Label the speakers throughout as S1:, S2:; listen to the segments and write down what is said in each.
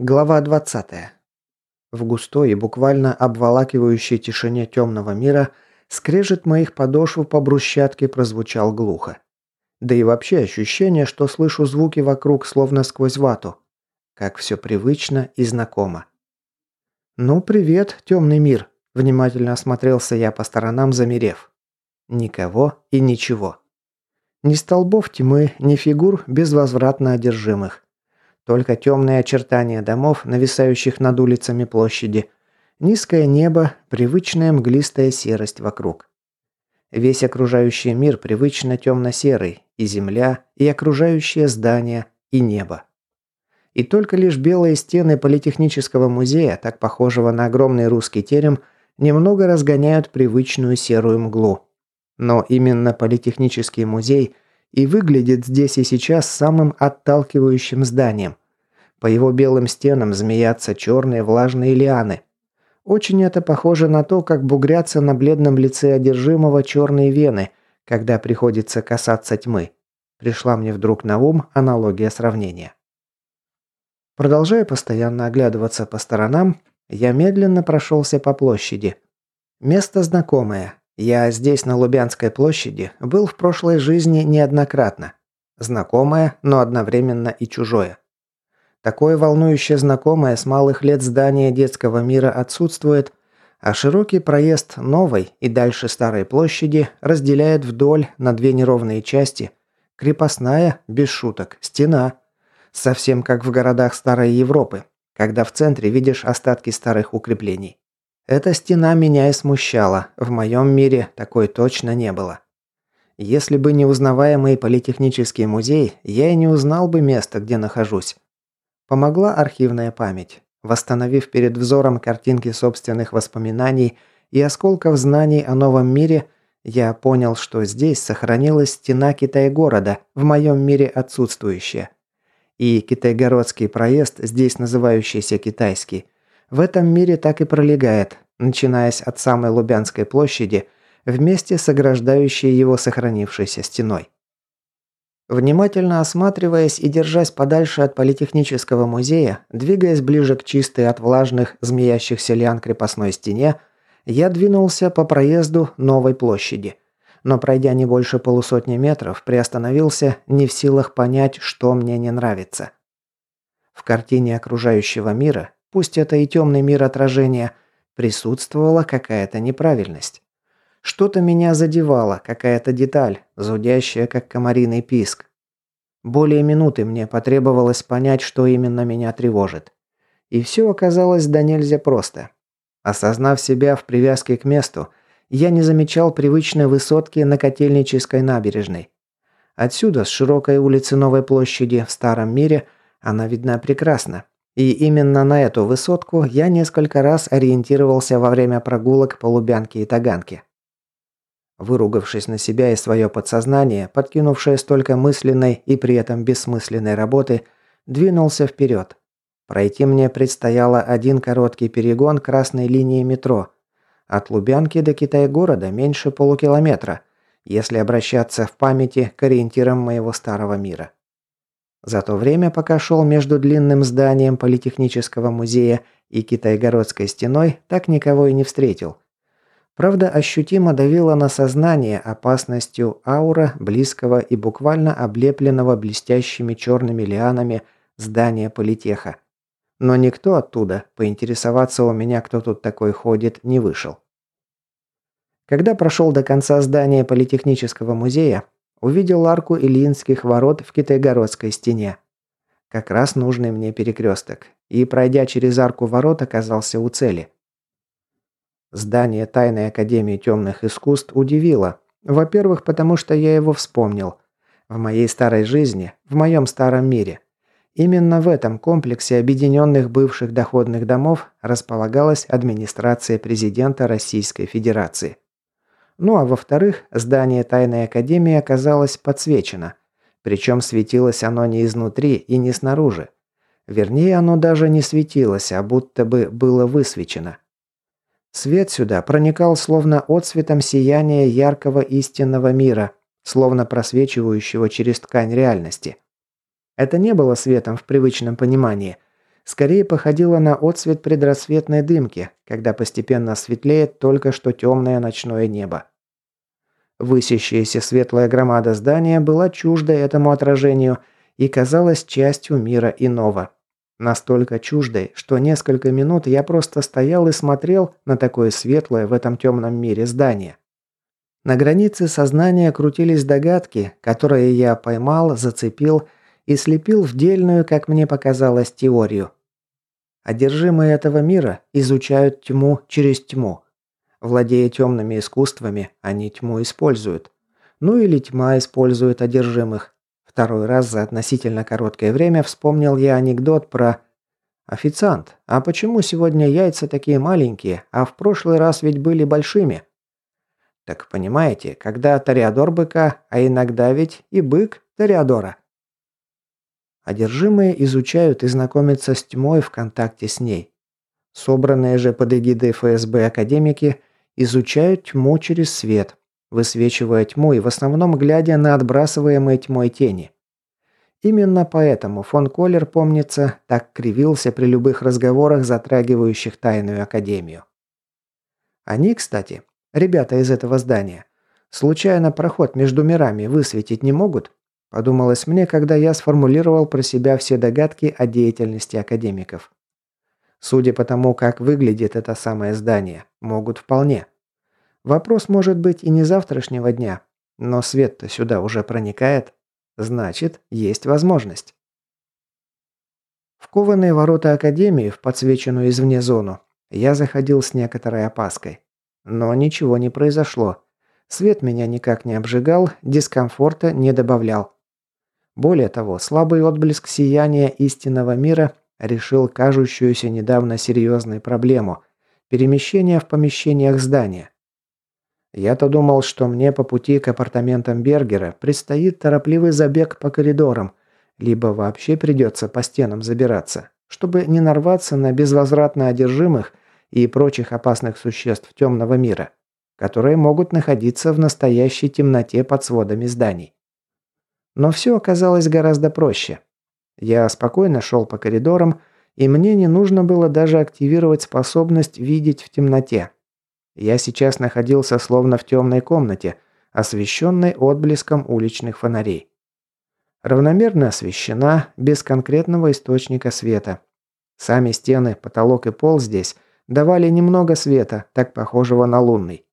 S1: Глава 20. В густой и буквально обволакивающей тишине темного мира скрежет моих подошв по брусчатке прозвучал глухо. Да и вообще ощущение, что слышу звуки вокруг словно сквозь вату. Как все привычно и знакомо. «Ну, привет, темный мир!» – внимательно осмотрелся я по сторонам, замерев. Никого и ничего. Ни столбов тьмы, ни фигур безвозвратно одержимых. Только темные очертания домов, нависающих над улицами площади. Низкое небо, привычная мглистая серость вокруг. Весь окружающий мир привычно темно-серый, и земля, и окружающие здания, и небо. И только лишь белые стены Политехнического музея, так похожего на огромный русский терем, немного разгоняют привычную серую мглу. Но именно Политехнический музей – и выглядит здесь и сейчас самым отталкивающим зданием. По его белым стенам змеятся черные влажные лианы. Очень это похоже на то, как бугрятся на бледном лице одержимого черные вены, когда приходится касаться тьмы. Пришла мне вдруг на ум аналогия сравнения. Продолжая постоянно оглядываться по сторонам, я медленно прошелся по площади. Место знакомое, я здесь, на Лубянской площади, был в прошлой жизни неоднократно. Знакомое, но одновременно и чужое. Такое волнующее знакомое с малых лет здание детского мира отсутствует, а широкий проезд новой и дальше старой площади разделяет вдоль на две неровные части. Крепостная, без шуток, стена. Совсем как в городах Старой Европы, когда в центре видишь остатки старых укреплений. Эта стена меня и смущала. В моем мире такой точно не было. Если бы не узнаваемый политехнический музей, я и не узнал бы место, где нахожусь. Помогла архивная память. Восстановив перед взором картинки собственных воспоминаний и осколков знаний о новом мире, я понял, что здесь сохранилась стена Китай-города, в моем мире отсутствующая. И Китайгородский проезд, здесь называющийся Китайский – в этом мире так и пролегает, начинаясь от самой Лубянской площади, вместе с ограждающей его сохранившейся стеной. Внимательно осматриваясь и держась подальше от Политехнического музея, двигаясь ближе к чистой от влажных змеящихся лиан крепостной стене, я двинулся по проезду новой площади. Но пройдя не больше полусотни метров, приостановился, не в силах понять, что мне не нравится. В картине окружающего мира пусть это и темный мир отражения, присутствовала какая-то неправильность. Что-то меня задевало, какая-то деталь, зудящая, как комариный писк. Более минуты мне потребовалось понять, что именно меня тревожит. И все оказалось да нельзя просто. Осознав себя в привязке к месту, я не замечал привычной высотки на Котельнической набережной. Отсюда, с широкой улицы Новой площади в Старом мире, она видна прекрасно, и именно на эту высотку я несколько раз ориентировался во время прогулок по Лубянке и Таганке. Выругавшись на себя и свое подсознание, подкинувшее столько мысленной и при этом бессмысленной работы, двинулся вперед. Пройти мне предстояло один короткий перегон красной линии метро. От Лубянки до Китай-города меньше полукилометра, если обращаться в памяти к ориентирам моего старого мира. За то время, пока шел между длинным зданием Политехнического музея и Китайгородской стеной, так никого и не встретил. Правда, ощутимо давила на сознание опасностью аура близкого и буквально облепленного блестящими черными лианами здания Политеха. Но никто оттуда, поинтересоваться у меня, кто тут такой ходит, не вышел. Когда прошел до конца здания Политехнического музея, Увидел арку Ильинских ворот в Китайгородской стене. Как раз нужный мне перекресток. И, пройдя через арку ворот, оказался у цели. Здание Тайной Академии Темных Искусств удивило. Во-первых, потому что я его вспомнил. В моей старой жизни, в моем старом мире. Именно в этом комплексе объединенных бывших доходных домов располагалась администрация президента Российской Федерации. Ну а во-вторых, здание Тайной Академии оказалось подсвечено. Причем светилось оно не изнутри и не снаружи. Вернее, оно даже не светилось, а будто бы было высвечено. Свет сюда проникал словно отсветом сияния яркого истинного мира, словно просвечивающего через ткань реальности. Это не было светом в привычном понимании. Скорее походила на отцвет предрассветной дымки, когда постепенно светлеет только что темное ночное небо. Высящаяся светлая громада здания была чужда этому отражению и казалась частью мира иного. Настолько чуждой, что несколько минут я просто стоял и смотрел на такое светлое в этом темном мире здание. На границе сознания крутились догадки, которые я поймал, зацепил и слепил в дельную, как мне показалось, теорию. Одержимые этого мира изучают тьму через тьму. Владея темными искусствами, они тьму используют. Ну или тьма использует одержимых. Второй раз за относительно короткое время вспомнил я анекдот про «Официант, а почему сегодня яйца такие маленькие, а в прошлый раз ведь были большими?» Так понимаете, когда Тореадор быка, а иногда ведь и бык Тореадора. Одержимые изучают и знакомятся с тьмой в контакте с ней. Собранные же под эгидой ФСБ академики изучают тьму через свет, высвечивая тьму и в основном глядя на отбрасываемые тьмой тени. Именно поэтому фон Коллер, помнится, так кривился при любых разговорах, затрагивающих тайную академию. Они, кстати, ребята из этого здания, случайно проход между мирами высветить не могут? Подумалось мне, когда я сформулировал про себя все догадки о деятельности академиков. Судя по тому, как выглядит это самое здание, могут вполне. Вопрос может быть и не завтрашнего дня, но свет-то сюда уже проникает. Значит, есть возможность. В кованые ворота Академии, в подсвеченную извне зону, я заходил с некоторой опаской. Но ничего не произошло. Свет меня никак не обжигал, дискомфорта не добавлял. Более того, слабый отблеск сияния истинного мира решил кажущуюся недавно серьезной проблему – перемещение в помещениях здания. Я-то думал, что мне по пути к апартаментам Бергера предстоит торопливый забег по коридорам, либо вообще придется по стенам забираться, чтобы не нарваться на безвозвратно одержимых и прочих опасных существ темного мира, которые могут находиться в настоящей темноте под сводами зданий. Но все оказалось гораздо проще – я спокойно шел по коридорам, и мне не нужно было даже активировать способность видеть в темноте. Я сейчас находился словно в темной комнате, освещенной отблеском уличных фонарей. Равномерно освещена, без конкретного источника света. Сами стены, потолок и пол здесь давали немного света, так похожего на лунный.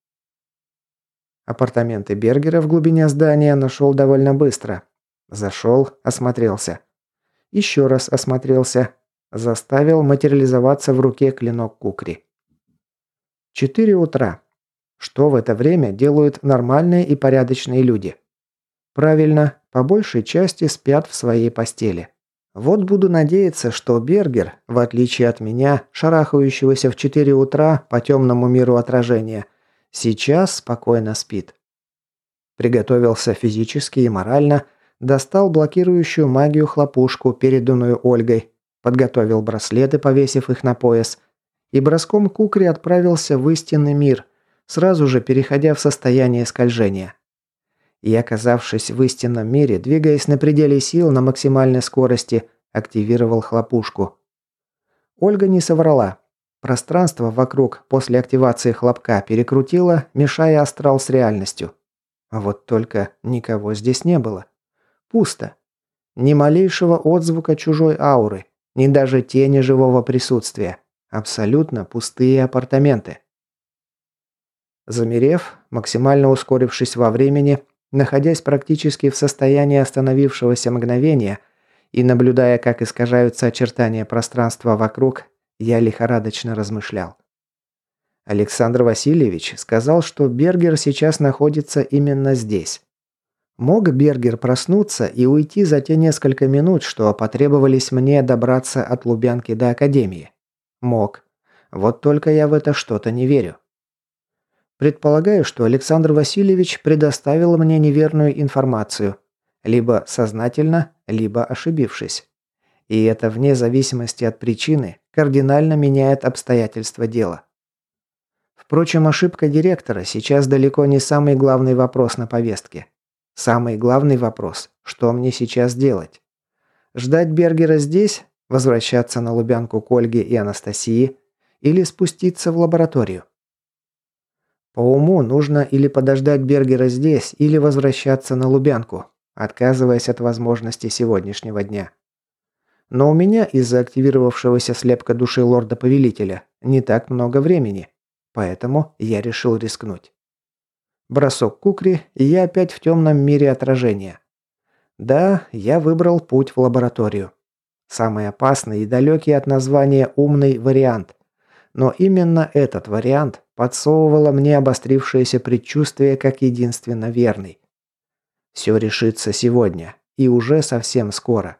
S1: Апартаменты Бергера в глубине здания нашел довольно быстро. Зашел, осмотрелся. Еще раз осмотрелся. Заставил материализоваться в руке клинок кукри. Четыре утра. Что в это время делают нормальные и порядочные люди? Правильно, по большей части спят в своей постели. Вот буду надеяться, что Бергер, в отличие от меня, шарахающегося в 4 утра по темному миру отражения, сейчас спокойно спит. Приготовился физически и морально, достал блокирующую магию хлопушку, переданную Ольгой, подготовил браслеты, повесив их на пояс, и броском кукри отправился в истинный мир, сразу же переходя в состояние скольжения. И оказавшись в истинном мире, двигаясь на пределе сил на максимальной скорости, активировал хлопушку. Ольга не соврала. Пространство вокруг после активации хлопка перекрутило, мешая астрал с реальностью. Вот только никого здесь не было. Пусто. Ни малейшего отзвука чужой ауры, ни даже тени живого присутствия. Абсолютно пустые апартаменты. Замерев, максимально ускорившись во времени, находясь практически в состоянии остановившегося мгновения и наблюдая, как искажаются очертания пространства вокруг, я лихорадочно размышлял. Александр Васильевич сказал, что Бергер сейчас находится именно здесь. Мог Бергер проснуться и уйти за те несколько минут, что потребовались мне добраться от Лубянки до Академии? Мог. Вот только я в это что-то не верю. Предполагаю, что Александр Васильевич предоставил мне неверную информацию, либо сознательно, либо ошибившись. И это вне зависимости от причины кардинально меняет обстоятельства дела. Впрочем, ошибка директора сейчас далеко не самый главный вопрос на повестке. Самый главный вопрос – что мне сейчас делать? Ждать Бергера здесь, Возвращаться на Лубянку к Ольге и Анастасии или спуститься в лабораторию? По уму нужно или подождать Бергера здесь, или возвращаться на Лубянку, отказываясь от возможности сегодняшнего дня. Но у меня из-за активировавшегося слепка души лорда-повелителя не так много времени, поэтому я решил рискнуть. Бросок кукри, и я опять в темном мире отражения. Да, я выбрал путь в лабораторию. Самый опасный и далекий от названия «умный» вариант. Но именно этот вариант подсовывало мне обострившееся предчувствие как единственно верный. Все решится сегодня. И уже совсем скоро.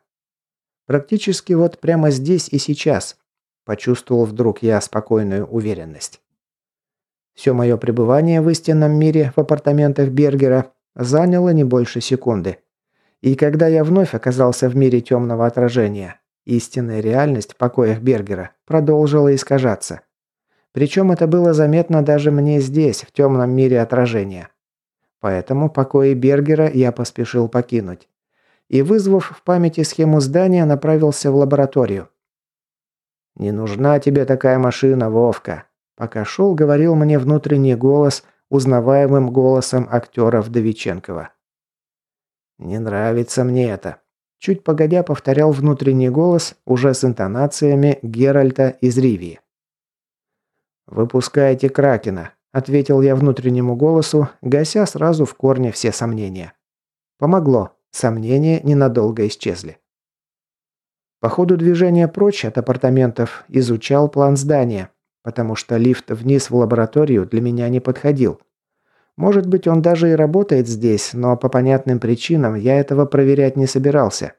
S1: Практически вот прямо здесь и сейчас. Почувствовал вдруг я спокойную уверенность. Все мое пребывание в истинном мире в апартаментах Бергера заняло не больше секунды. И когда я вновь оказался в мире темного отражения, истинная реальность в покоях Бергера продолжила искажаться. Причем это было заметно даже мне здесь, в темном мире отражения. Поэтому покои Бергера я поспешил покинуть. И, вызвав в памяти схему здания, направился в лабораторию. «Не нужна тебе такая машина, Вовка», Пока шел, говорил мне внутренний голос, узнаваемым голосом актера Вдовиченкова. «Не нравится мне это», – чуть погодя повторял внутренний голос, уже с интонациями Геральта из Ривии. «Выпускайте Кракена», ответил я внутреннему голосу, гася сразу в корне все сомнения. Помогло. Сомнения ненадолго исчезли. По ходу движения прочь от апартаментов изучал план здания, потому что лифт вниз в лабораторию для меня не подходил. Может быть, он даже и работает здесь, но по понятным причинам я этого проверять не собирался.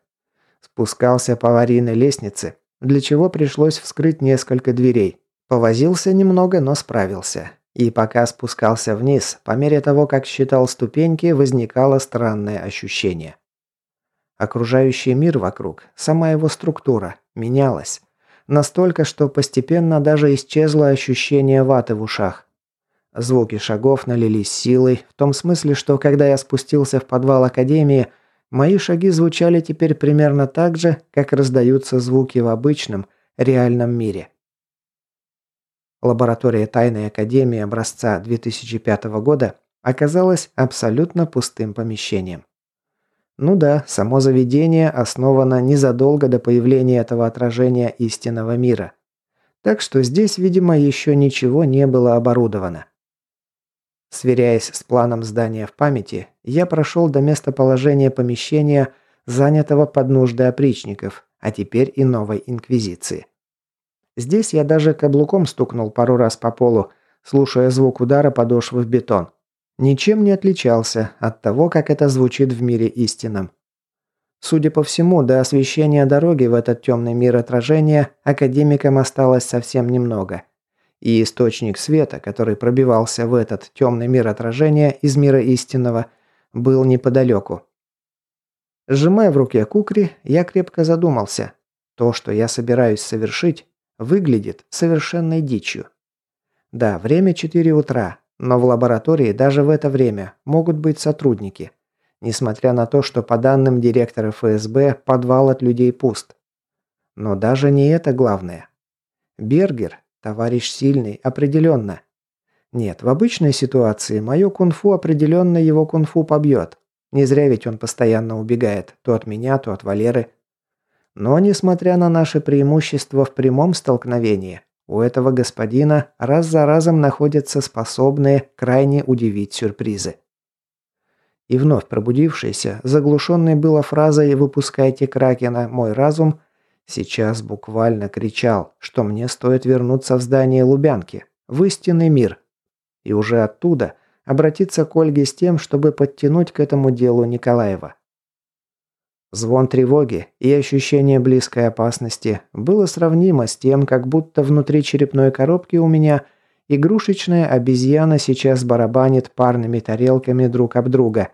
S1: Спускался по аварийной лестнице, для чего пришлось вскрыть несколько дверей. Повозился немного, но справился. И пока спускался вниз, по мере того, как считал ступеньки, возникало странное ощущение. Окружающий мир вокруг, сама его структура, менялась. Настолько, что постепенно даже исчезло ощущение ваты в ушах. Звуки шагов налились силой, в том смысле, что когда я спустился в подвал Академии, мои шаги звучали теперь примерно так же, как раздаются звуки в обычном, реальном мире. Лаборатория Тайной Академии образца 2005 года оказалась абсолютно пустым помещением. Ну да, само заведение основано незадолго до появления этого отражения истинного мира. Так что здесь, видимо, еще ничего не было оборудовано. Сверяясь с планом здания в памяти, я прошел до местоположения помещения, занятого под нужды опричников, а теперь и новой инквизиции. Здесь я даже каблуком стукнул пару раз по полу, слушая звук удара подошвы в бетон. Ничем не отличался от того, как это звучит в мире истинном. Судя по всему, до освещения дороги в этот темный мир отражения академикам осталось совсем немного. И источник света, который пробивался в этот темный мир отражения из мира истинного, был неподалеку. Сжимая в руке кукри, я крепко задумался. То, что я собираюсь совершить, Выглядит совершенной дичью. Да, время 4 утра, но в лаборатории даже в это время могут быть сотрудники. Несмотря на то, что по данным директора ФСБ подвал от людей пуст. Но даже не это главное. Бергер, товарищ сильный, определенно. Нет, в обычной ситуации мое кунг-фу определенно его кунг-фу побьет. Не зря ведь он постоянно убегает. То от меня, то от Валеры. Но, несмотря на наше преимущество в прямом столкновении, у этого господина раз за разом находятся способные крайне удивить сюрпризы. И вновь пробудившийся, заглушенный было фразой «Выпускайте Кракена, мой разум», сейчас буквально кричал, что мне стоит вернуться в здание Лубянки, в истинный мир. И уже оттуда обратиться к Ольге с тем, чтобы подтянуть к этому делу Николаева. Звон тревоги и ощущение близкой опасности было сравнимо с тем, как будто внутри черепной коробки у меня игрушечная обезьяна сейчас барабанит парными тарелками друг об друга.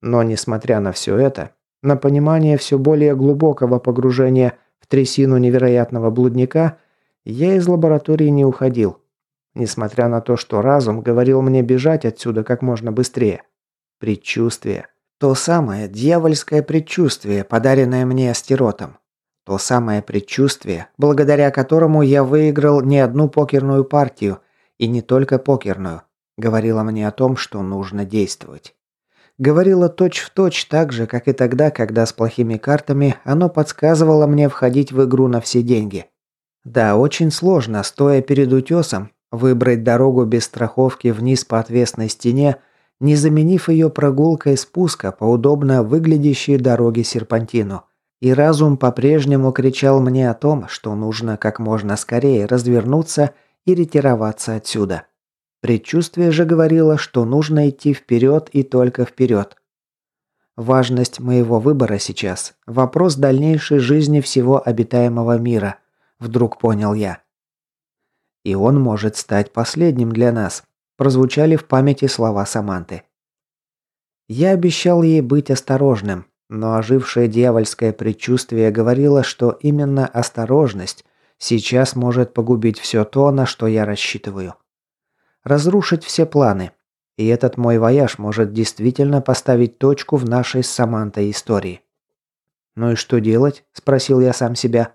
S1: Но несмотря на все это, на понимание все более глубокого погружения в трясину невероятного блудника, я из лаборатории не уходил. Несмотря на то, что разум говорил мне бежать отсюда как можно быстрее. Предчувствие. То самое дьявольское предчувствие, подаренное мне астеротом. То самое предчувствие, благодаря которому я выиграл не одну покерную партию, и не только покерную, говорило мне о том, что нужно действовать. Говорило точь-в-точь точь так же, как и тогда, когда с плохими картами оно подсказывало мне входить в игру на все деньги. Да, очень сложно, стоя перед утесом, выбрать дорогу без страховки вниз по отвесной стене, не заменив ее прогулкой спуска по удобно выглядящей дороге серпантину – и разум по-прежнему кричал мне о том, что нужно как можно скорее развернуться и ретироваться отсюда. Предчувствие же говорило, что нужно идти вперед и только вперед. Важность моего выбора сейчас – вопрос дальнейшей жизни всего обитаемого мира, вдруг понял я. И он может стать последним для нас, прозвучали в памяти слова Саманты. Я обещал ей быть осторожным, но ожившее дьявольское предчувствие говорило, что именно осторожность сейчас может погубить все то, на что я рассчитываю. Разрушить все планы. И этот мой вояж может действительно поставить точку в нашей с Самантой истории. «Ну и что делать?» – спросил я сам себя.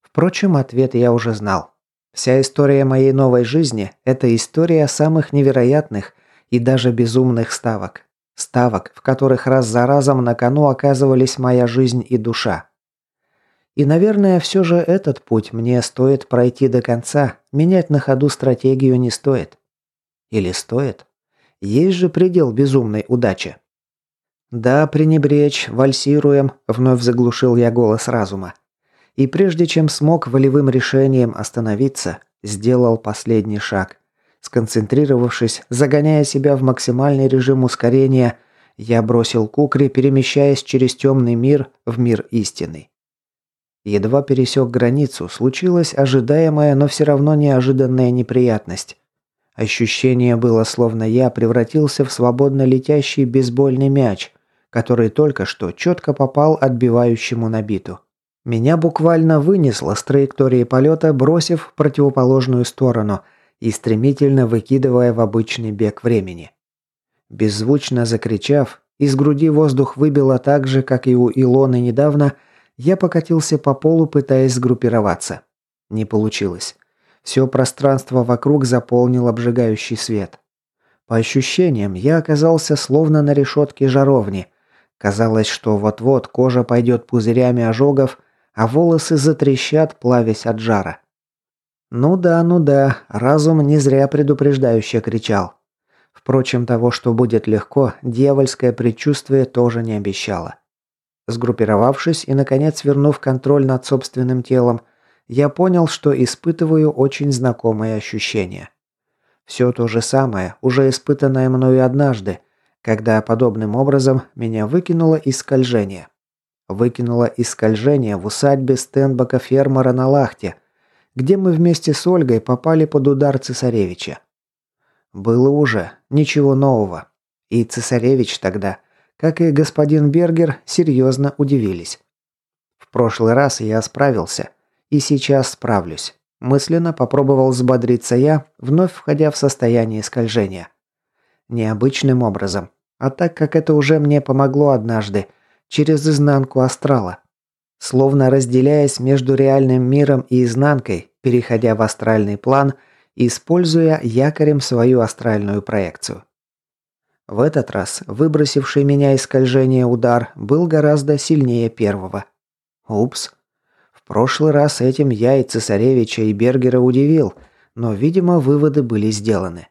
S1: Впрочем, ответ я уже знал. Вся история моей новой жизни – это история самых невероятных и даже безумных ставок, Ставок, в которых раз за разом на кону оказывались моя жизнь и душа. И, наверное, все же этот путь мне стоит пройти до конца, менять на ходу стратегию не стоит. Или стоит? Есть же предел безумной удачи. «Да, пренебречь, вальсируем», – вновь заглушил я голос разума. И прежде чем смог волевым решением остановиться, сделал последний шаг. Сконцентрировавшись, загоняя себя в максимальный режим ускорения, я бросил кукри, перемещаясь через темный мир в мир истины. Едва пересек границу, случилась ожидаемая, но все равно неожиданная неприятность. Ощущение было, словно я превратился в свободно летящий бейсбольный мяч, который только что четко попал отбивающему на биту. Меня буквально вынесло с траектории полета, бросив в противоположную сторону – и стремительно выкидывая в обычный бег времени. Беззвучно закричав, из груди воздух выбило так же, как и у Илоны недавно, я покатился по полу, пытаясь сгруппироваться. Не получилось. Все пространство вокруг заполнил обжигающий свет. По ощущениям, я оказался словно на решетке жаровни. Казалось, что вот-вот кожа пойдет пузырями ожогов, а волосы затрещат, плавясь от жара. Ну да, ну да, разум не зря предупреждающе кричал. Впрочем, того, что будет легко, дьявольское предчувствие тоже не обещало. Сгруппировавшись и, наконец, вернув контроль над собственным телом, я понял, что испытываю очень знакомые ощущения. Все то же самое, уже испытанное мною однажды, когда подобным образом меня выкинуло из скольжения. Выкинуло из скольжения в усадьбе Стенбака фермера на Лахте – где мы вместе с Ольгой попали под удар цесаревича. Было уже, ничего нового. И цесаревич тогда, как и господин Бергер, серьезно удивились. В прошлый раз я справился, и сейчас справлюсь. Мысленно попробовал взбодриться я, вновь входя в состояние скольжения. Необычным образом, а так как это уже мне помогло однажды, через изнанку астрала. Словно разделяясь между реальным миром и изнанкой, переходя в астральный план, используя якорем свою астральную проекцию. В этот раз выбросивший меня из скольжения удар был гораздо сильнее первого. Упс. В прошлый раз этим я и цесаревича и Бергера удивил, но, видимо, выводы были сделаны.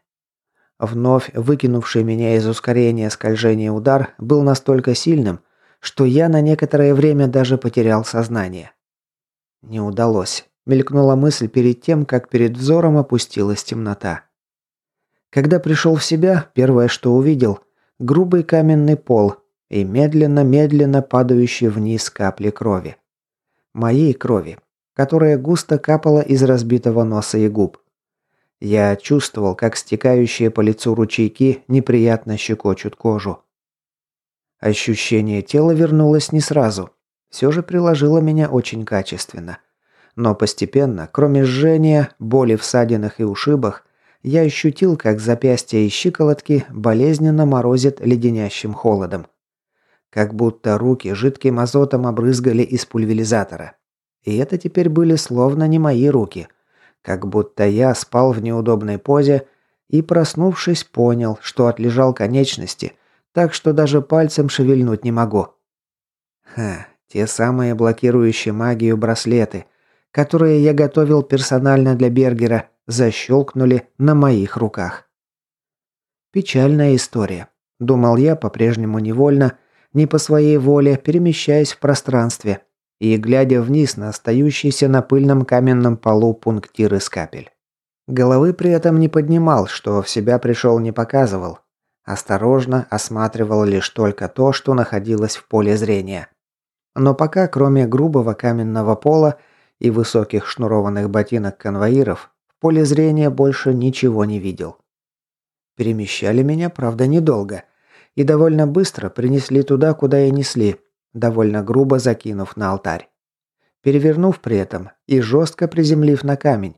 S1: Вновь выкинувший меня из ускорения скольжения удар был настолько сильным, что я на некоторое время даже потерял сознание. Не удалось. Мелькнула мысль перед тем, как перед взором опустилась темнота. Когда пришел в себя, первое, что увидел – грубый каменный пол и медленно-медленно падающие вниз капли крови. Моей крови, которая густо капала из разбитого носа и губ. Я чувствовал, как стекающие по лицу ручейки неприятно щекочут кожу. Ощущение тела вернулось не сразу. Все же приложило меня очень качественно. Но постепенно, кроме жжения, боли в ссадинах и ушибах, я ощутил, как запястья и щиколотки болезненно морозит леденящим холодом. Как будто руки жидким азотом обрызгали из пульверизатора. И это теперь были словно не мои руки. Как будто я спал в неудобной позе и, проснувшись, понял, что отлежал конечности, так что даже пальцем шевельнуть не могу. Ха, те самые блокирующие магию браслеты, которые я готовил персонально для Бергера, защелкнули на моих руках. Печальная история. Думал я по-прежнему невольно, не по своей воле, перемещаясь в пространстве и глядя вниз на остающийся на пыльном каменном полу пунктир из капель. Головы при этом не поднимал, что в себя пришел не показывал. Осторожно осматривал лишь только то, что находилось в поле зрения. Но пока, кроме грубого каменного пола и высоких шнурованных ботинок конвоиров, в поле зрения больше ничего не видел. Перемещали меня, правда, недолго. И довольно быстро принесли туда, куда и несли, довольно грубо закинув на алтарь. Перевернув при этом и жестко приземлив на камень.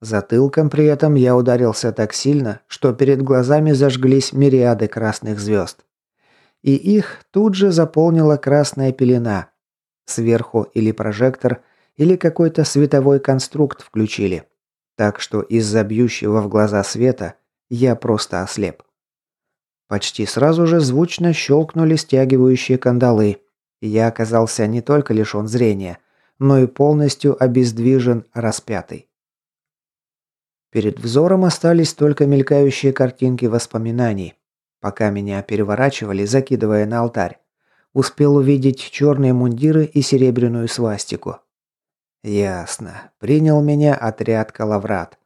S1: Затылком при этом я ударился так сильно, что перед глазами зажглись мириады красных звезд и их тут же заполнила красная пелена. Сверху или прожектор, или какой-то световой конструкт включили. Так что из-за бьющего в глаза света я просто ослеп. Почти сразу же звучно щелкнули стягивающие кандалы. Я оказался не только лишен зрения, но и полностью обездвижен, распятый. Перед взором остались только мелькающие картинки воспоминаний, Пока меня переворачивали, закидывая на алтарь, успел увидеть черные мундиры и серебряную свастику. Ясно. Принял меня отряд Калаврат.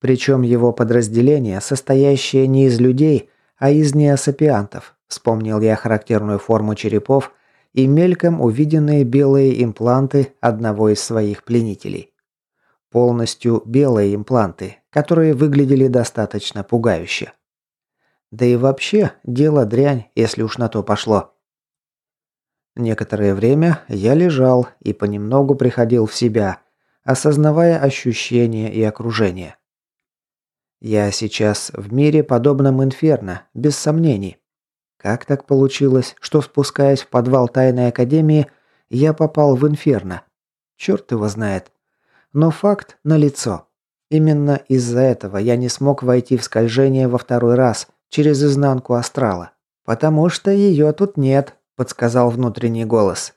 S1: Причем его подразделение, состоящее не из людей, а из неосапиантов. Вспомнил я характерную форму черепов и мельком увиденные белые импланты одного из своих пленителей. Полностью белые импланты, которые выглядели достаточно пугающе. Да и вообще, дело дрянь, если уж на то пошло. Некоторое время я лежал и понемногу приходил в себя, осознавая ощущения и окружение. Я сейчас в мире, подобном инферно, без сомнений. Как так получилось, что спускаясь в подвал тайной академии, я попал в инферно? Черт его знает. Но факт налицо. Именно из-за этого я не смог войти в скольжение во второй раз – через изнанку астрала. «Потому что ее тут нет», – подсказал внутренний голос.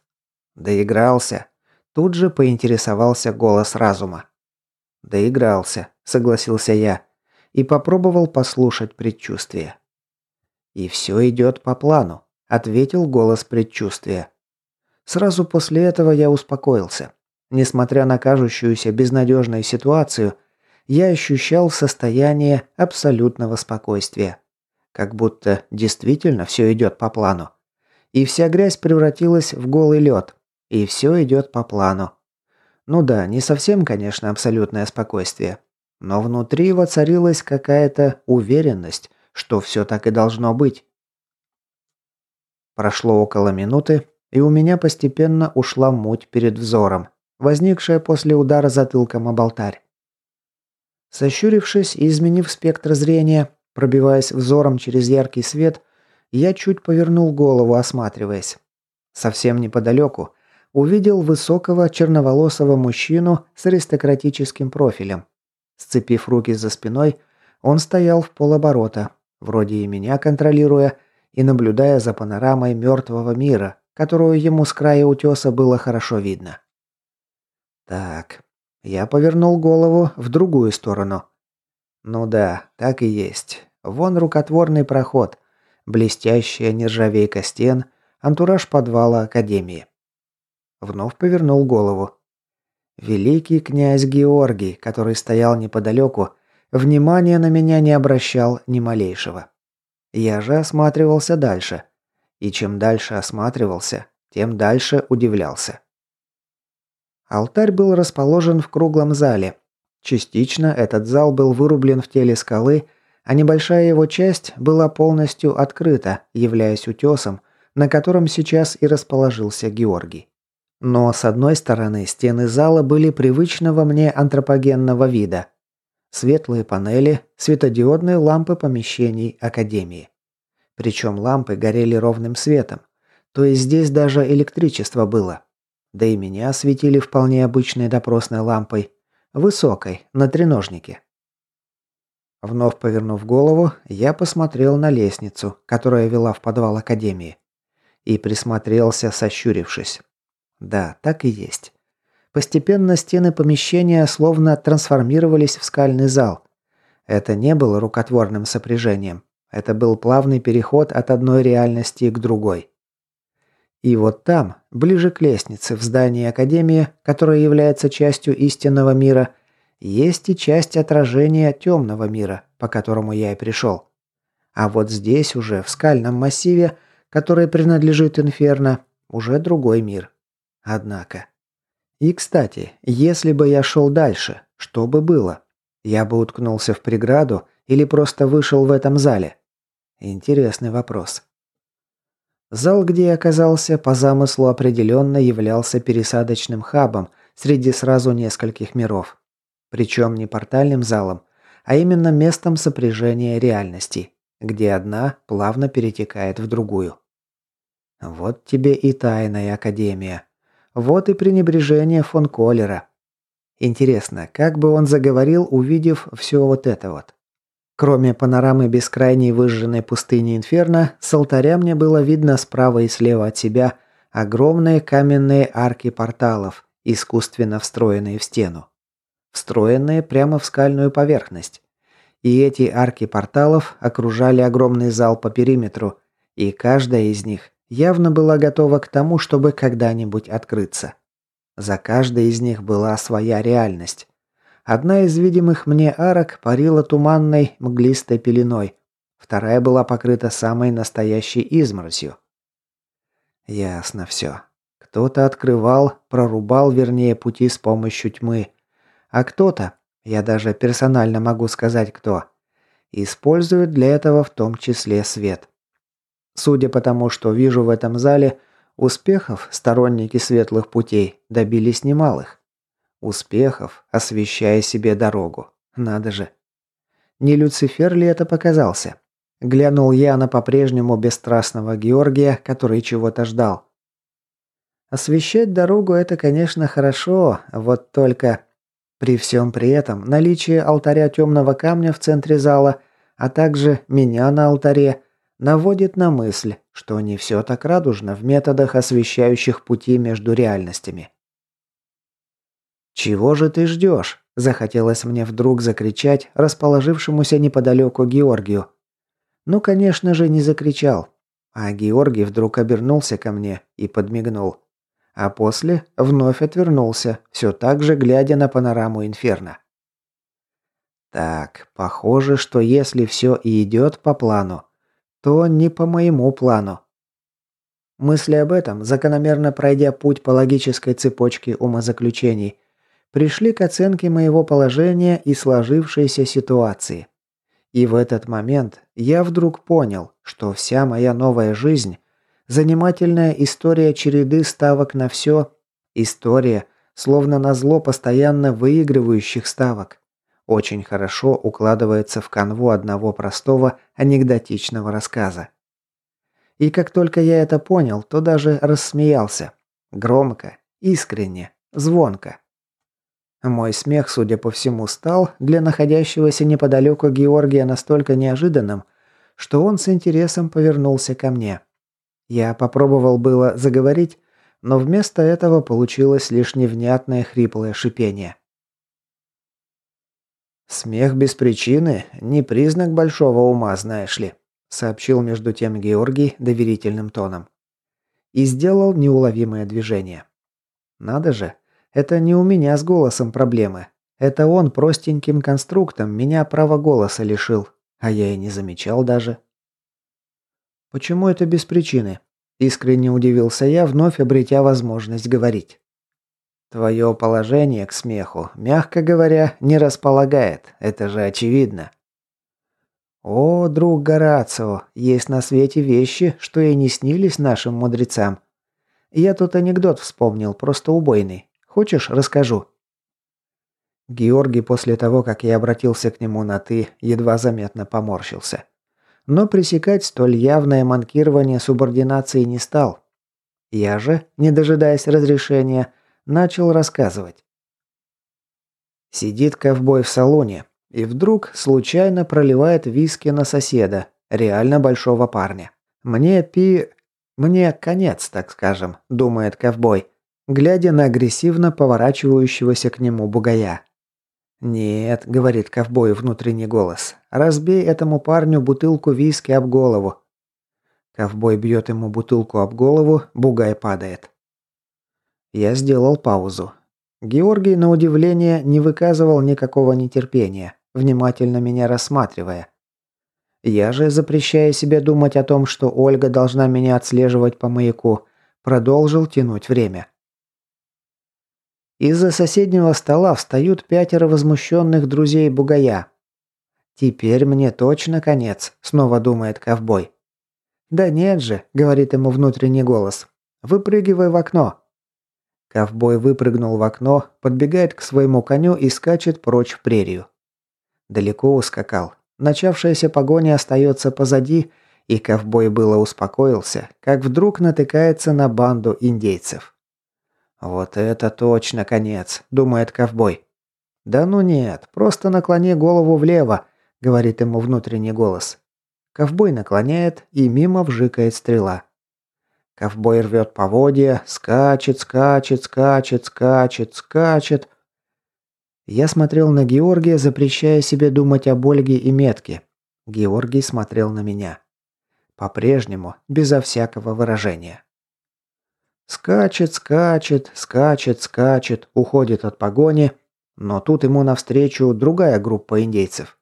S1: Доигрался. Тут же поинтересовался голос разума. Доигрался, согласился я и попробовал послушать предчувствие. И все идет по плану, ответил голос предчувствия. Сразу после этого я успокоился. Несмотря на кажущуюся безнадежную ситуацию, я ощущал состояние абсолютного спокойствия. Как будто действительно все идет по плану. И вся грязь превратилась в голый лед. И все идет по плану. Ну да, не совсем, конечно, абсолютное спокойствие. Но внутри воцарилась какая-то уверенность, что все так и должно быть. Прошло около минуты, и у меня постепенно ушла муть перед взором, возникшая после удара затылком об алтарь. Сощурившись и изменив спектр зрения, Пробиваясь взором через яркий свет, я чуть повернул голову, осматриваясь. Совсем неподалеку увидел высокого черноволосого мужчину с аристократическим профилем. Сцепив руки за спиной, он стоял в полоборота, вроде и меня контролируя, и наблюдая за панорамой мертвого мира, которую ему с края утеса было хорошо видно. Так, я повернул голову в другую сторону. Ну да, так и есть. Вон рукотворный проход, блестящая нержавейка стен, антураж подвала Академии. Вновь повернул голову. Великий князь Георгий, который стоял неподалеку, внимания на меня не обращал ни малейшего. Я же осматривался дальше. И чем дальше осматривался, тем дальше удивлялся. Алтарь был расположен в круглом зале, Частично этот зал был вырублен в теле скалы, а небольшая его часть была полностью открыта, являясь утесом, на котором сейчас и расположился Георгий. Но с одной стороны стены зала были привычного мне антропогенного вида. Светлые панели, светодиодные лампы помещений Академии. Причем лампы горели ровным светом, То есть здесь даже электричество было. Да и меня осветили вполне обычной допросной лампой. Высокой, на треножнике. Вновь повернув голову, я посмотрел на лестницу, которая вела в подвал Академии. И присмотрелся, сощурившись. Да, так и есть. Постепенно стены помещения словно трансформировались в скальный зал. Это не было рукотворным сопряжением. Это был плавный переход от одной реальности к другой. И вот там, ближе к лестнице в здании Академии, которая является частью истинного мира, есть и часть отражения темного мира, по которому я и пришел. А вот здесь уже, в скальном массиве, который принадлежит Инферно, уже другой мир. Однако. И, кстати, если бы я шел дальше, что бы было? Я бы уткнулся в преграду или просто вышел в этом зале? Интересный вопрос. Зал, где я оказался, по замыслу определенно являлся пересадочным хабом среди сразу нескольких миров. Причем не портальным залом, а именно местом сопряжения реальностей, где одна плавно перетекает в другую. Вот тебе и тайная академия. Вот и пренебрежение фон Коллера. Интересно, как бы он заговорил, увидев все вот это вот? Кроме панорамы бескрайней выжженной пустыни Инферно, с алтаря мне было видно справа и слева от себя огромные каменные арки порталов, искусственно встроенные в стену. Встроенные прямо в скальную поверхность. И эти арки порталов окружали огромный зал по периметру, и каждая из них явно была готова к тому, чтобы когда-нибудь открыться. За каждой из них была своя реальность. Одна из видимых мне арок парила туманной, мглистой пеленой. Вторая была покрыта самой настоящей изморозью. Ясно все. Кто-то открывал, прорубал, вернее, пути с помощью тьмы. А кто-то, я даже персонально могу сказать кто, использует для этого в том числе свет. Судя по тому, что вижу в этом зале, успехов сторонники светлых путей добились немалых. Успехов, освещая себе дорогу. Надо же. Не Люцифер ли это показался? Глянул я на по-прежнему бесстрастного Георгия, который чего-то ждал. Освещать дорогу – это, конечно, хорошо, вот только... При всем при этом наличие алтаря темного камня в центре зала, а также меня на алтаре, наводит на мысль, что не все так радужно в методах, освещающих пути между реальностями. «Чего же ты ждешь?» – захотелось мне вдруг закричать расположившемуся неподалеку Георгию. Ну, конечно же, не закричал. А Георгий вдруг обернулся ко мне и подмигнул. А после вновь отвернулся, все так же глядя на панораму Инферно. Так, похоже, что если все и идет по плану, то не по моему плану. Мысли об этом, закономерно пройдя путь по логической цепочке умозаключений, пришли к оценке моего положения и сложившейся ситуации. И в этот момент я вдруг понял, что вся моя новая жизнь – занимательная история череды ставок на все, история, словно на зло постоянно выигрывающих ставок, очень хорошо укладывается в канву одного простого анекдотичного рассказа. И как только я это понял, то даже рассмеялся. Громко, искренне, звонко. Мой смех, судя по всему, стал для находящегося неподалеку Георгия настолько неожиданным, что он с интересом повернулся ко мне. Я попробовал было заговорить, но вместо этого получилось лишь невнятное хриплое шипение. «Смех без причины – не признак большого ума, знаешь ли», – сообщил между тем Георгий доверительным тоном. И сделал неуловимое движение. «Надо же, это не у меня с голосом проблемы. Это он простеньким конструктом меня права голоса лишил, а я и не замечал даже. Почему это без причины? Искренне удивился я, вновь обретя возможность говорить. Твое положение к смеху, мягко говоря, не располагает, это же очевидно. О, друг Горацио, есть на свете вещи, что и не снились нашим мудрецам. Я тут анекдот вспомнил, просто убойный. Хочешь, расскажу?» Георгий после того, как я обратился к нему на «ты», едва заметно поморщился. Но пресекать столь явное манкирование субординации не стал. Я же, не дожидаясь разрешения, начал рассказывать. Сидит ковбой в салоне и вдруг случайно проливает виски на соседа, реально большого парня. Мне пи... Мне конец, так скажем, думает ковбой, глядя на агрессивно поворачивающегося к нему бугая. «Нет», — говорит ковбой внутренний голос, — «разбей этому парню бутылку виски об голову». Ковбой бьет ему бутылку об голову, бугай падает. Я сделал паузу. Георгий, на удивление, не выказывал никакого нетерпения, внимательно меня рассматривая. Я же, запрещая себе думать о том, что Ольга должна меня отслеживать по маяку, продолжил тянуть время. Из-за соседнего стола встают пятеро возмущенных друзей бугая. «Теперь мне точно конец», — снова думает ковбой. «Да нет же», — говорит ему внутренний голос. «Выпрыгивай в окно». Ковбой выпрыгнул в окно, подбегает к своему коню и скачет прочь в прерию. Далеко ускакал. Начавшаяся погоня остается позади, и ковбой было успокоился, как вдруг натыкается на банду индейцев. «Вот это точно конец», – думает ковбой. «Да ну нет, просто наклони голову влево», – говорит ему внутренний голос. Ковбой наклоняет, и мимо вжикает стрела. Ковбой рвет поводья, скачет, скачет, скачет, скачет, скачет. Я смотрел на Георгия, запрещая себе думать об Ольге и Метке. Георгий смотрел на меня. По-прежнему, безо всякого выражения. Скачет, скачет, скачет, скачет, уходит от погони, но тут ему навстречу другая группа индейцев.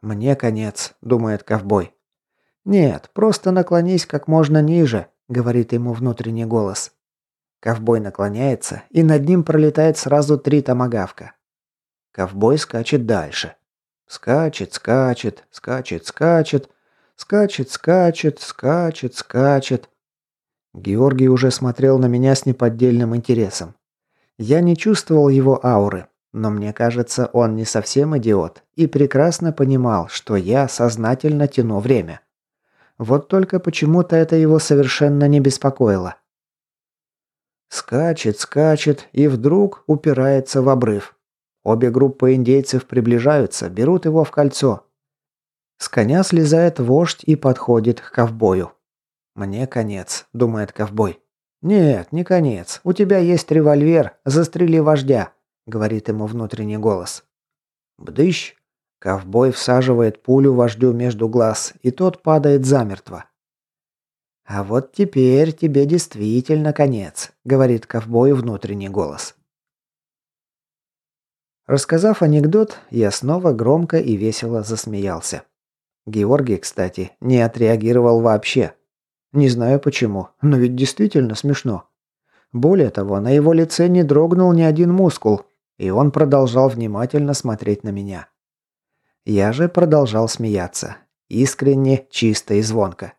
S1: «Мне конец», — думает ковбой. «Нет, просто наклонись как можно ниже», — говорит ему внутренний голос. Ковбой наклоняется, и над ним пролетает сразу три томагавка. Ковбой скачет дальше. Скачет, скачет, скачет, скачет, скачет, скачет, скачет, скачет. Георгий уже смотрел на меня с неподдельным интересом. Я не чувствовал его ауры, но мне кажется, он не совсем идиот и прекрасно понимал, что я сознательно тяну время. Вот только почему-то это его совершенно не беспокоило. Скачет, скачет и вдруг упирается в обрыв. Обе группы индейцев приближаются, берут его в кольцо. С коня слезает вождь и подходит к ковбою. «Мне конец», — думает ковбой. «Нет, не конец. У тебя есть револьвер. Застрели вождя», — говорит ему внутренний голос. «Бдыщ!» Ковбой всаживает пулю вождю между глаз, и тот падает замертво. «А вот теперь тебе действительно конец», — говорит ковбою внутренний голос. Рассказав анекдот, я снова громко и весело засмеялся. Георгий, кстати, не отреагировал вообще. Не знаю почему, но ведь действительно смешно. Более того, на его лице не дрогнул ни один мускул, и он продолжал внимательно смотреть на меня. Я же продолжал смеяться. Искренне, чисто и звонко.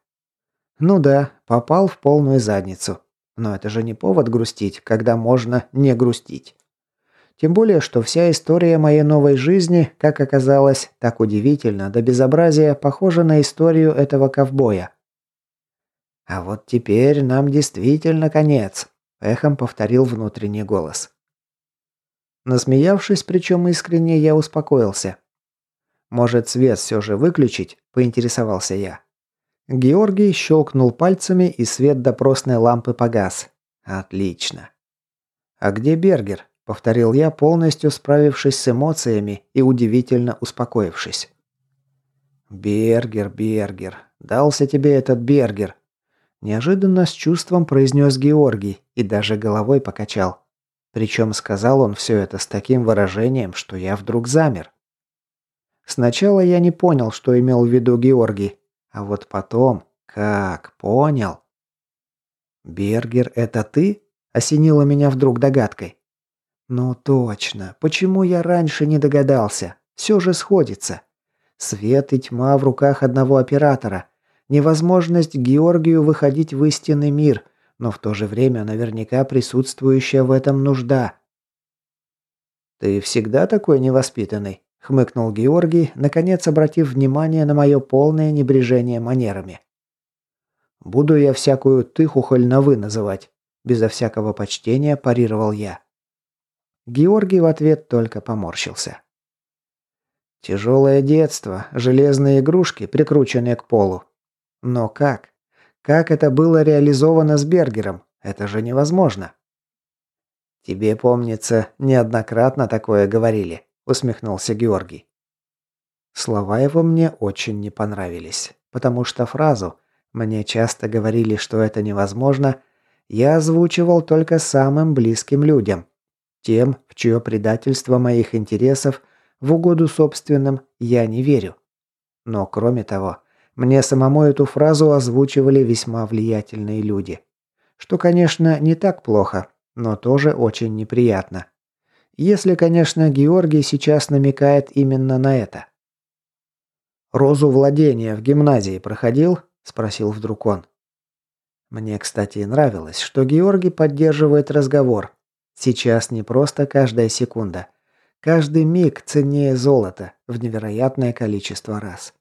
S1: Ну да, попал в полную задницу. Но это же не повод грустить, когда можно не грустить. Тем более, что вся история моей новой жизни, как оказалось, так удивительно до безобразия похожа на историю этого ковбоя. «А вот теперь нам действительно конец», – эхом повторил внутренний голос. Насмеявшись, причем искренне, я успокоился. «Может, свет все же выключить?» – поинтересовался я. Георгий щелкнул пальцами, и свет допросной лампы погас. «Отлично». «А где Бергер?» – повторил я, полностью справившись с эмоциями и удивительно успокоившись. «Бергер, Бергер. Дался тебе этот Бергер. Неожиданно с чувством произнес Георгий и даже головой покачал. Причем сказал он все это с таким выражением, что я вдруг замер. Сначала я не понял, что имел в виду Георгий, а вот потом, как, понял. «Бергер, это ты?» – осенило меня вдруг догадкой. «Ну точно, почему я раньше не догадался? Все же сходится. Свет и тьма в руках одного оператора, Невозможность Георгию выходить в истинный мир, но в то же время наверняка присутствующая в этом нужда. «Ты всегда такой невоспитанный?» – хмыкнул Георгий, наконец обратив внимание на мое полное небрежение манерами. Буду я всякую тыхухоль на «вы» называть. Безо всякого почтения парировал я. Георгий в ответ только поморщился. Тяжелое детство, железные игрушки, прикрученные к полу. Но как? Как это было реализовано с Бергером? Это же невозможно. Тебе, помнится, неоднократно такое говорили, усмехнулся Георгий. Слова его мне очень не понравились, потому что фразу «мне часто говорили, что это невозможно» я озвучивал только самым близким людям, тем, в чье предательство моих интересов в угоду собственным я не верю. Но кроме того, мне самому эту фразу озвучивали весьма влиятельные люди. Что, конечно, не так плохо, но тоже очень неприятно. Если, конечно, Георгий сейчас намекает именно на это. «Розу владения в гимназии проходил?» – спросил вдруг он. Мне, кстати, нравилось, что Георгий поддерживает разговор. Сейчас не просто каждая секунда. Каждый миг ценнее золота в невероятное количество раз.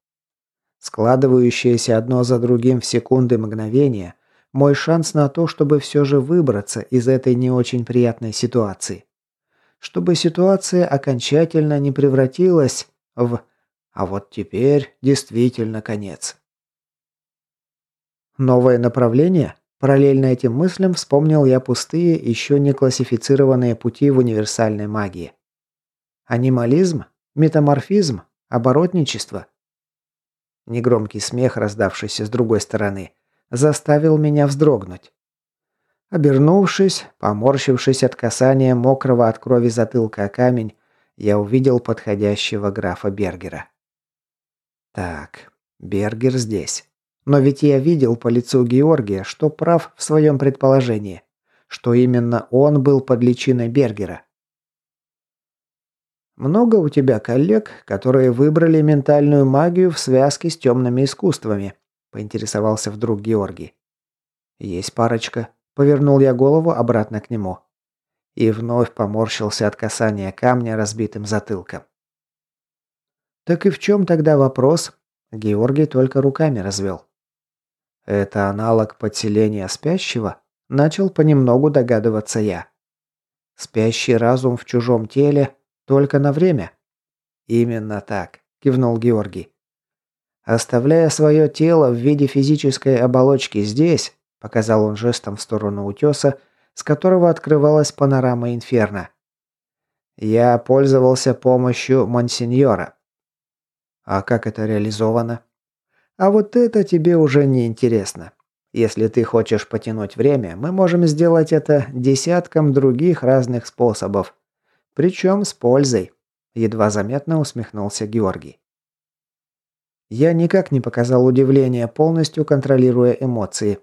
S1: Складывающиеся одно за другим в секунды мгновения – мой шанс на то, чтобы все же выбраться из этой не очень приятной ситуации. Чтобы ситуация окончательно не превратилась в «а вот теперь действительно конец». Новое направление? Параллельно этим мыслям вспомнил я пустые, еще не классифицированные пути в универсальной магии. Анимализм? Метаморфизм? Оборотничество? Негромкий смех, раздавшийся с другой стороны, заставил меня вздрогнуть. Обернувшись, поморщившись от касания мокрого от крови затылка камень, я увидел подходящего графа Бергера. Так, Бергер здесь. Но ведь я видел по лицу Георгия, что прав в своем предположении, что именно он был под личиной Бергера. Много у тебя коллег, которые выбрали ментальную магию в связке с темными искусствами, поинтересовался вдруг Георгий. Есть парочка, повернул я голову обратно к нему. И вновь поморщился от касания камня разбитым затылком. Так и в чем тогда вопрос? Георгий только руками развел. Это аналог подселения спящего? Начал понемногу догадываться я. Спящий разум в чужом теле только на время. Именно так, кивнул Георгий. Оставляя свое тело в виде физической оболочки здесь, показал он жестом в сторону утеса, с которого открывалась панорама инферно. Я пользовался помощью монсеньора. А как это реализовано? А вот это тебе уже не интересно. Если ты хочешь потянуть время, мы можем сделать это десятком других разных способов. Причем с пользой. Едва заметно усмехнулся Георгий. Я никак не показал удивления, полностью контролируя эмоции.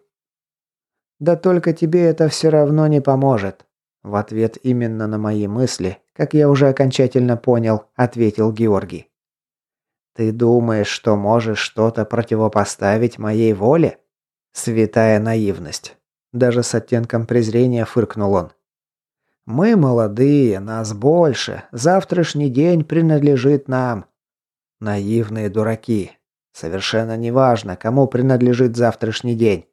S1: «Да только тебе это все равно не поможет», – в ответ именно на мои мысли, как я уже окончательно понял, ответил Георгий. Ты думаешь, что можешь что-то противопоставить моей воле? Святая наивность. Даже с оттенком презрения фыркнул он. Мы молодые, нас больше. Завтрашний день принадлежит нам. Наивные дураки. Совершенно неважно, кому принадлежит завтрашний день.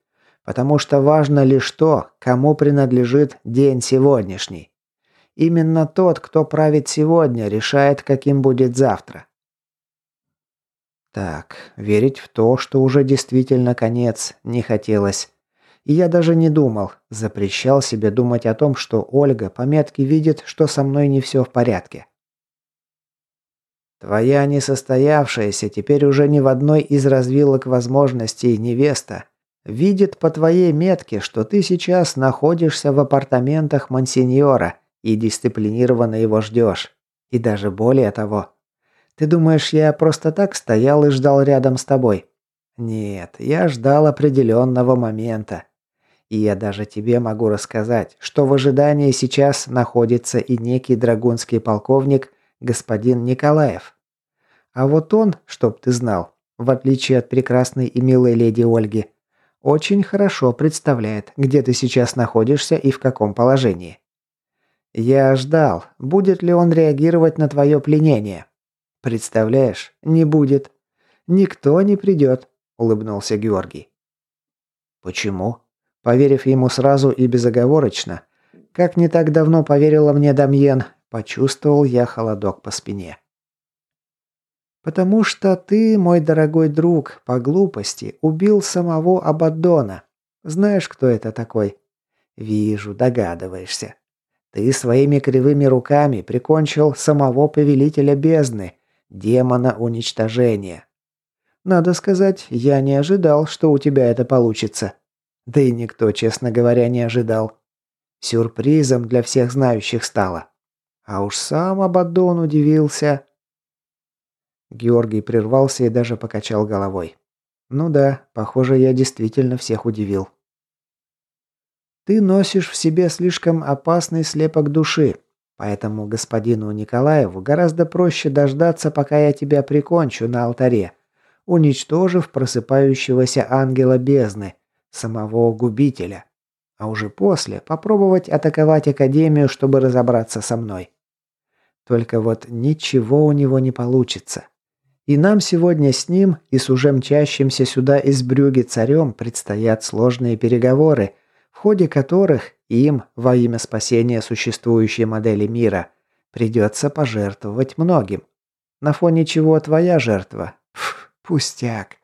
S1: Потому что важно лишь то, кому принадлежит день сегодняшний. Именно тот, кто правит сегодня, решает, каким будет завтра. Так, верить в то, что уже действительно конец, не хотелось. И я даже не думал, запрещал себе думать о том, что Ольга по метке видит, что со мной не все в порядке. Твоя несостоявшаяся теперь уже ни в одной из развилок возможностей невеста видит по твоей метке, что ты сейчас находишься в апартаментах мансиньора и дисциплинированно его ждешь. И даже более того, ты думаешь, я просто так стоял и ждал рядом с тобой? Нет, я ждал определенного момента. И я даже тебе могу рассказать, что в ожидании сейчас находится и некий драгунский полковник господин Николаев. А вот он, чтоб ты знал, в отличие от прекрасной и милой леди Ольги, очень хорошо представляет, где ты сейчас находишься и в каком положении. Я ждал, будет ли он реагировать на твое пленение. Представляешь, не будет. Никто не придет, улыбнулся Георгий. Почему? Поверив ему сразу и безоговорочно, как не так давно поверила мне Дамьен, почувствовал я холодок по спине. «Потому что ты, мой дорогой друг, по глупости убил самого Абаддона. Знаешь, кто это такой?» «Вижу, догадываешься. Ты своими кривыми руками прикончил самого повелителя бездны, демона уничтожения. Надо сказать, я не ожидал, что у тебя это получится. Да и никто, честно говоря, не ожидал. Сюрпризом для всех знающих стало. А уж сам Абаддон удивился. Георгий прервался и даже покачал головой. Ну да, похоже, я действительно всех удивил. Ты носишь в себе слишком опасный слепок души, поэтому господину Николаеву гораздо проще дождаться, пока я тебя прикончу на алтаре, уничтожив просыпающегося ангела бездны, самого губителя. А уже после попробовать атаковать Академию, чтобы разобраться со мной. Только вот ничего у него не получится. И нам сегодня с ним и с уже мчащимся сюда из Брюги царем предстоят сложные переговоры, в ходе которых им, во имя спасения существующей модели мира, придется пожертвовать многим. На фоне чего твоя жертва? Фу, пустяк.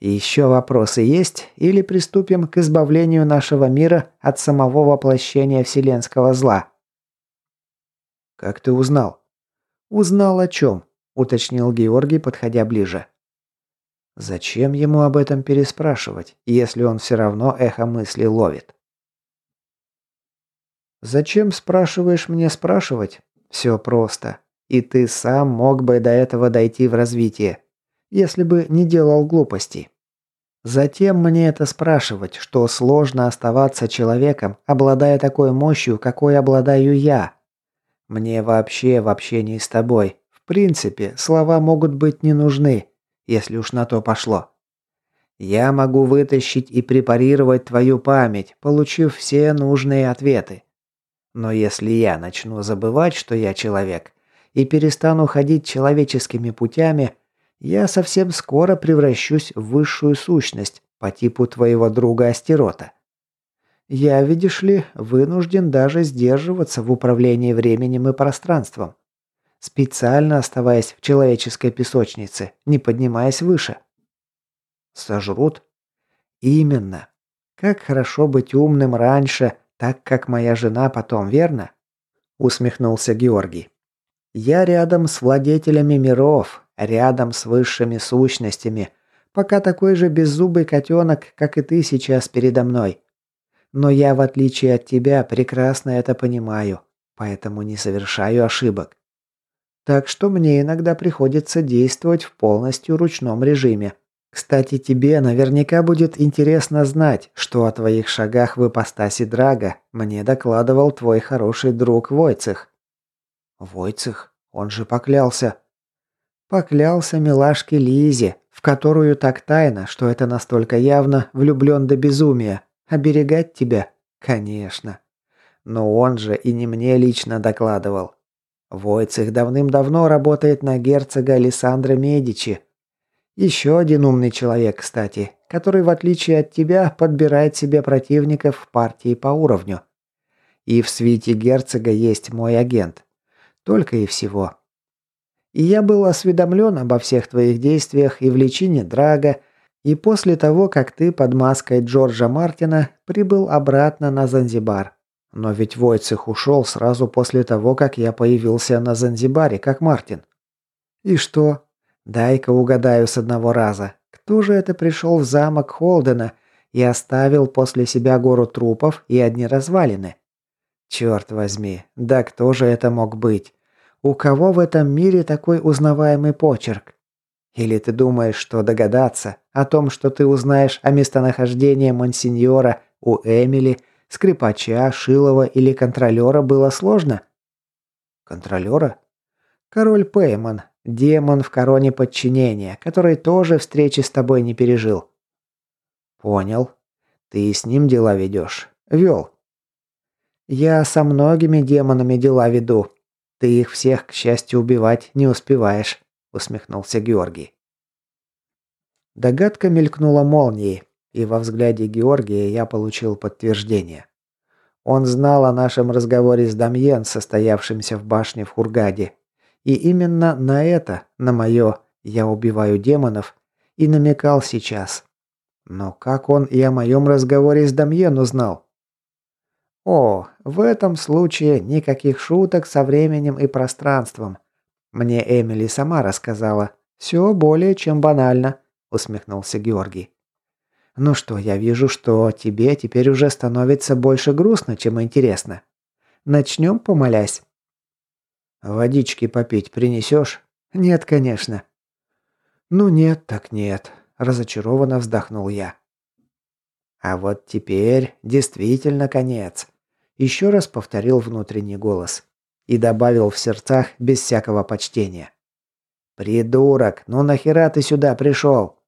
S1: Еще вопросы есть? Или приступим к избавлению нашего мира от самого воплощения вселенского зла? Как ты узнал? Узнал о чем? уточнил Георгий, подходя ближе. Зачем ему об этом переспрашивать, если он все равно эхо мысли ловит? Зачем спрашиваешь мне спрашивать? Все просто. И ты сам мог бы до этого дойти в развитие, если бы не делал глупостей. Затем мне это спрашивать, что сложно оставаться человеком, обладая такой мощью, какой обладаю я. Мне вообще в общении с тобой принципе, слова могут быть не нужны, если уж на то пошло. Я могу вытащить и препарировать твою память, получив все нужные ответы. Но если я начну забывать, что я человек, и перестану ходить человеческими путями, я совсем скоро превращусь в высшую сущность по типу твоего друга Астерота. Я, видишь ли, вынужден даже сдерживаться в управлении временем и пространством специально оставаясь в человеческой песочнице, не поднимаясь выше. Сожрут? Именно. Как хорошо быть умным раньше, так как моя жена потом, верно? Усмехнулся Георгий. Я рядом с владетелями миров, рядом с высшими сущностями, пока такой же беззубый котенок, как и ты сейчас передо мной. Но я, в отличие от тебя, прекрасно это понимаю, поэтому не совершаю ошибок. Так что мне иногда приходится действовать в полностью ручном режиме. Кстати, тебе наверняка будет интересно знать, что о твоих шагах в ипостаси Драга мне докладывал твой хороший друг Войцех. Войцех? Он же поклялся. Поклялся милашке Лизе, в которую так тайно, что это настолько явно, влюблен до безумия. Оберегать тебя? Конечно. Но он же и не мне лично докладывал. Войцех давным-давно работает на герцога Алессандро Медичи. Еще один умный человек, кстати, который, в отличие от тебя, подбирает себе противников в партии по уровню. И в свите герцога есть мой агент. Только и всего. И я был осведомлен обо всех твоих действиях и в личине Драга, и после того, как ты под маской Джорджа Мартина прибыл обратно на Занзибар. Но ведь Войцех ушел сразу после того, как я появился на Занзибаре, как Мартин. И что? Дай-ка угадаю с одного раза. Кто же это пришел в замок Холдена и оставил после себя гору трупов и одни развалины? Черт возьми, да кто же это мог быть? У кого в этом мире такой узнаваемый почерк? Или ты думаешь, что догадаться о том, что ты узнаешь о местонахождении Монсеньора у Эмили – Скрипача, Шилова или контролера было сложно? Контролера? Король Пейман, демон в короне подчинения, который тоже встречи с тобой не пережил. Понял. Ты с ним дела ведешь. Вел. Я со многими демонами дела веду. Ты их всех, к счастью, убивать не успеваешь, усмехнулся Георгий. Догадка мелькнула молнией, И во взгляде Георгия я получил подтверждение. Он знал о нашем разговоре с Дамьен, состоявшемся в башне в Хургаде. И именно на это, на мое «я убиваю демонов», и намекал сейчас. Но как он и о моем разговоре с Дамьен узнал? О, в этом случае никаких шуток со временем и пространством. Мне Эмили сама рассказала. Все более чем банально, усмехнулся Георгий. Ну что, я вижу, что тебе теперь уже становится больше грустно, чем интересно. Начнем, помолясь. Водички попить принесешь? Нет, конечно. Ну нет, так нет, разочарованно вздохнул я. А вот теперь действительно конец. Еще раз повторил внутренний голос и добавил в сердцах без всякого почтения. «Придурок, ну нахера ты сюда пришел?»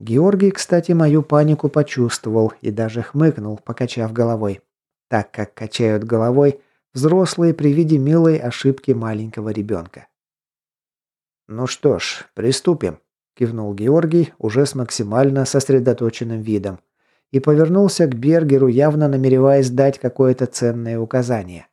S1: Георгий, кстати, мою панику почувствовал и даже хмыкнул, покачав головой. Так как качают головой взрослые при виде милой ошибки маленького ребенка. «Ну что ж, приступим», – кивнул Георгий уже с максимально сосредоточенным видом и повернулся к Бергеру, явно намереваясь дать какое-то ценное указание.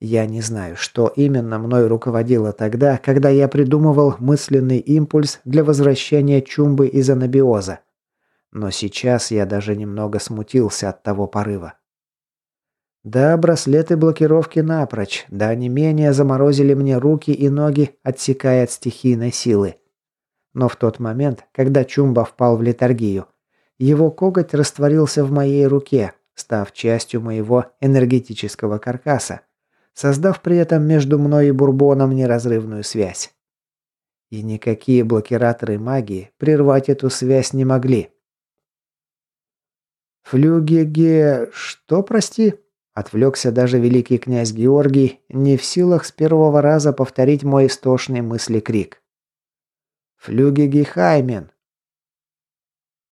S1: Я не знаю, что именно мной руководило тогда, когда я придумывал мысленный импульс для возвращения Чумбы из анабиоза. Но сейчас я даже немного смутился от того порыва. Да, браслеты блокировки напрочь, да не менее заморозили мне руки и ноги, отсекая от стихийной силы. Но в тот момент, когда Чумба впал в летаргию, его коготь растворился в моей руке, став частью моего энергетического каркаса, создав при этом между мной и Бурбоном неразрывную связь. И никакие блокираторы магии прервать эту связь не могли. «Флюгеге... что, прости?» Отвлекся даже великий князь Георгий, не в силах с первого раза повторить мой истошный мысли крик. «Флюгеге Хаймен,